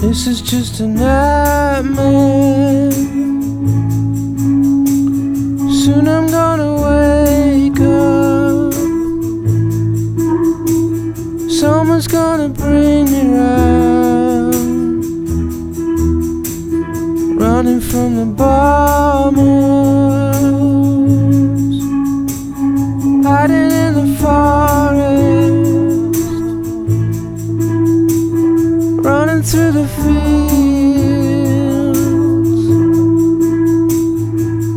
This is just a nightmare. Soon I'm gonna. Through the fields.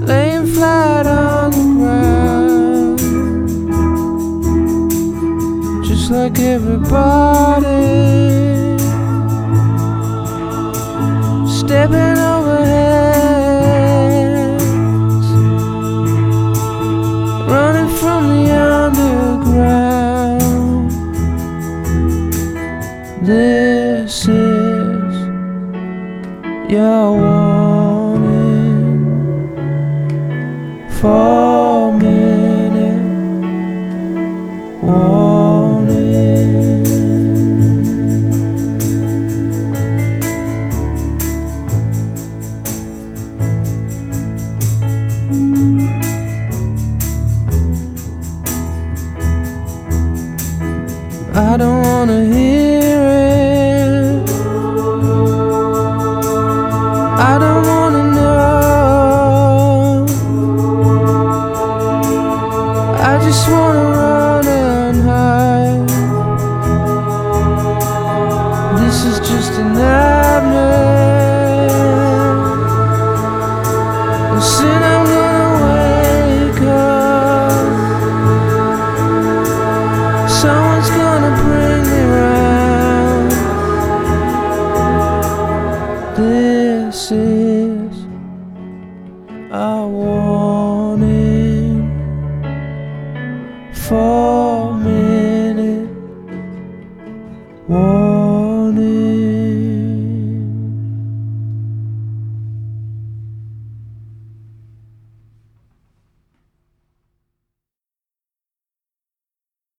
Laying flat on the ground. Just like everybody. Stepping over heads. Running from the underground. This is your warning. Four minute warning. I don't wanna hear Someone's gonna bring me round. This is a war.